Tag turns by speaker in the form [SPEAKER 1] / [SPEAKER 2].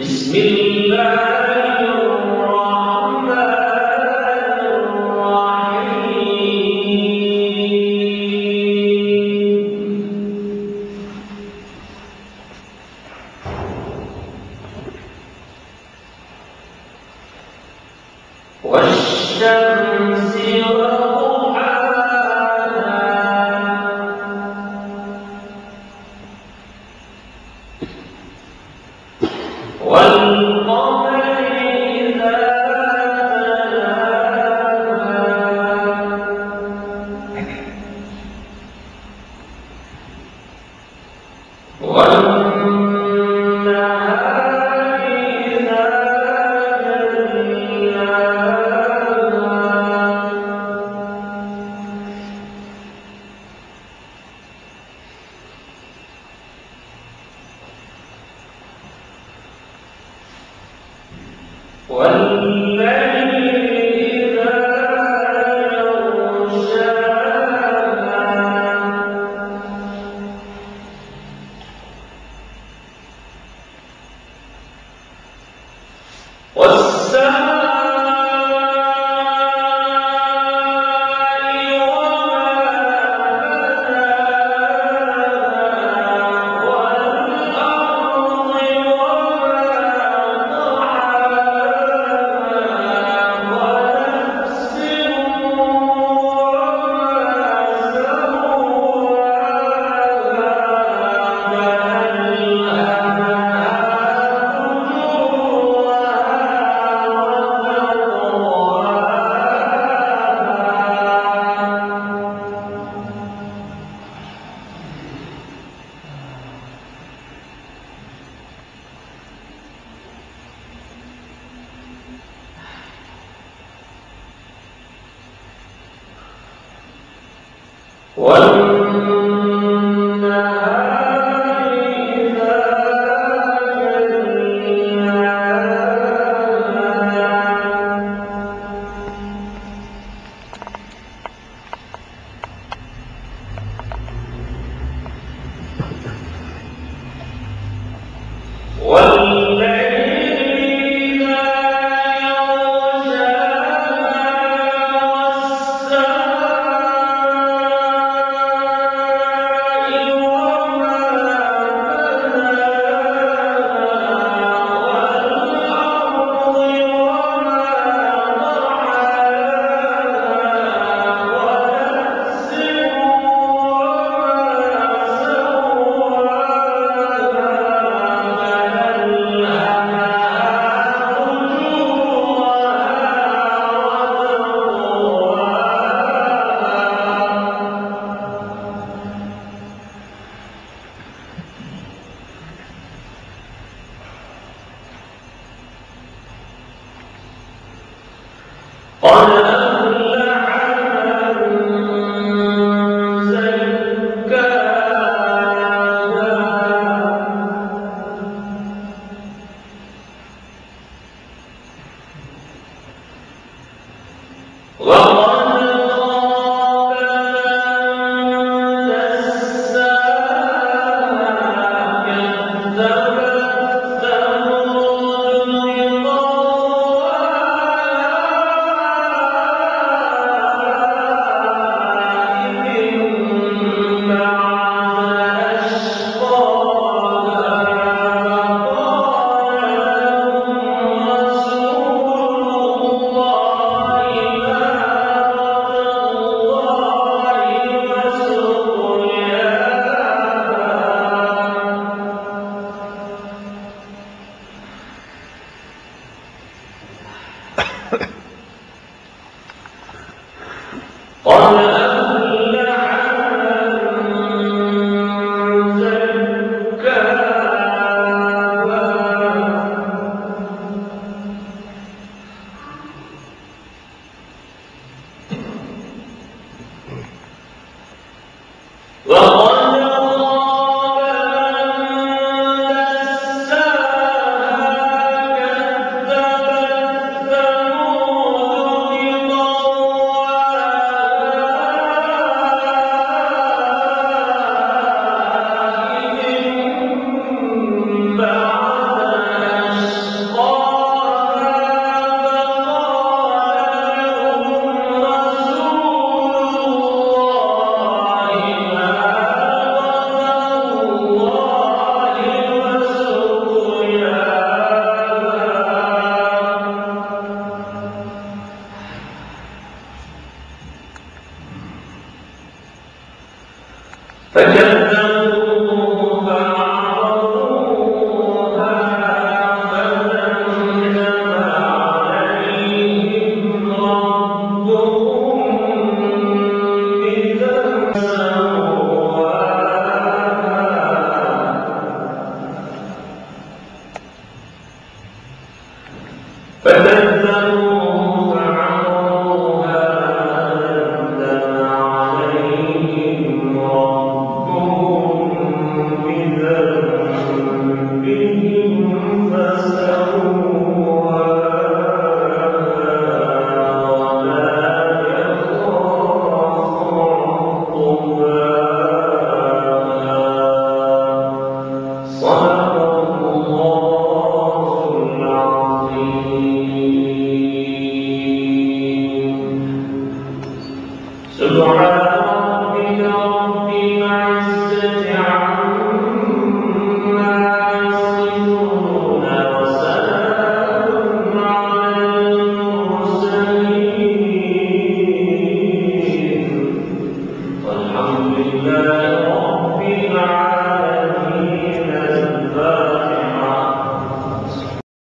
[SPEAKER 1] بسم الله والشمس والشمس والذي Olha. فجهنم